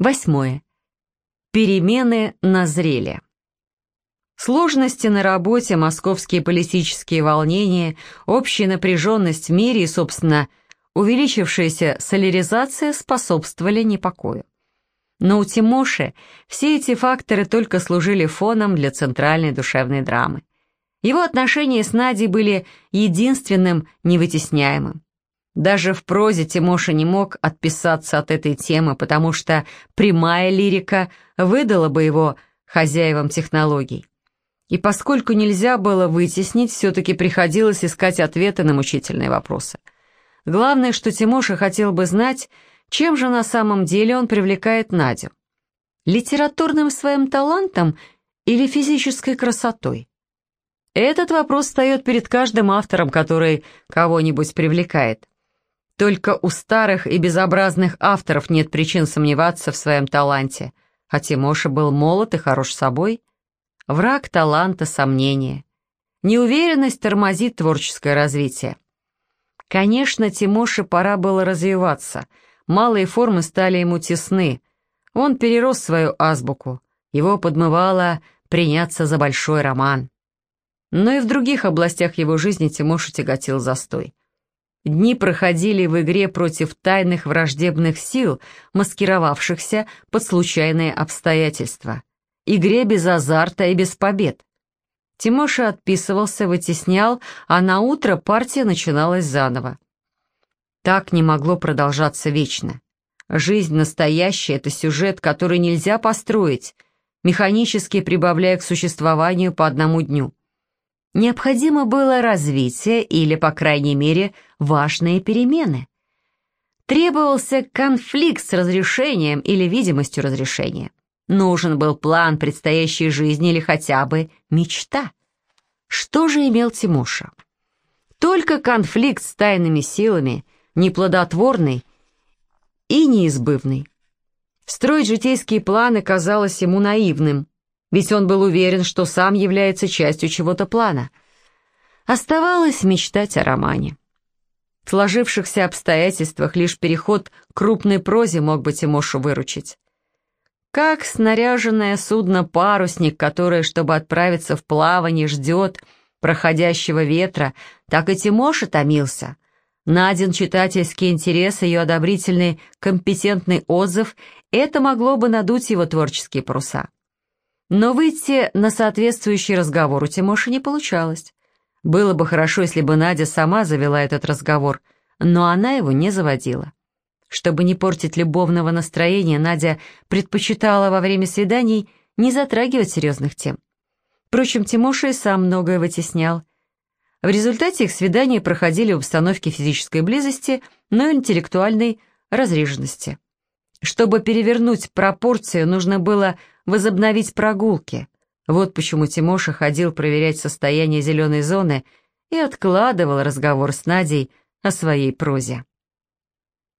Восьмое. Перемены назрели. Сложности на работе, московские политические волнения, общая напряженность в мире и, собственно, увеличившаяся соляризация способствовали непокою. Но у Тимоши все эти факторы только служили фоном для центральной душевной драмы. Его отношения с Надей были единственным невытесняемым. Даже в прозе Тимоша не мог отписаться от этой темы, потому что прямая лирика выдала бы его хозяевам технологий. И поскольку нельзя было вытеснить, все-таки приходилось искать ответы на мучительные вопросы. Главное, что Тимоша хотел бы знать, чем же на самом деле он привлекает Надю. Литературным своим талантом или физической красотой? Этот вопрос встает перед каждым автором, который кого-нибудь привлекает. Только у старых и безобразных авторов нет причин сомневаться в своем таланте, а Тимоша был молод и хорош собой. Враг таланта — сомнения. Неуверенность тормозит творческое развитие. Конечно, Тимоше пора было развиваться. Малые формы стали ему тесны. Он перерос свою азбуку. Его подмывало приняться за большой роман. Но и в других областях его жизни Тимоша тяготил застой. Дни проходили в игре против тайных враждебных сил, маскировавшихся под случайные обстоятельства. Игре без азарта и без побед. Тимоша отписывался, вытеснял, а на утро партия начиналась заново. Так не могло продолжаться вечно. Жизнь настоящая — это сюжет, который нельзя построить, механически прибавляя к существованию по одному дню. Необходимо было развитие или, по крайней мере, важные перемены. Требовался конфликт с разрешением или видимостью разрешения. Нужен был план предстоящей жизни или хотя бы мечта. Что же имел Тимоша? Только конфликт с тайными силами, неплодотворный и неизбывный. Строить житейские планы казалось ему наивным, ведь он был уверен, что сам является частью чего-то плана. Оставалось мечтать о романе. В сложившихся обстоятельствах лишь переход к крупной прозе мог бы Тимошу выручить. Как снаряженное судно-парусник, которое, чтобы отправиться в плавание, ждет проходящего ветра, так и Тимоша томился. Наден читательский интерес, ее одобрительный, компетентный отзыв — это могло бы надуть его творческие паруса. Но выйти на соответствующий разговор у Тимоши не получалось. Было бы хорошо, если бы Надя сама завела этот разговор, но она его не заводила. Чтобы не портить любовного настроения, Надя предпочитала во время свиданий не затрагивать серьезных тем. Впрочем, Тимоша и сам многое вытеснял. В результате их свидания проходили в обстановке физической близости, но и интеллектуальной разреженности. Чтобы перевернуть пропорцию, нужно было возобновить прогулки. Вот почему Тимоша ходил проверять состояние зеленой зоны и откладывал разговор с Надей о своей прозе.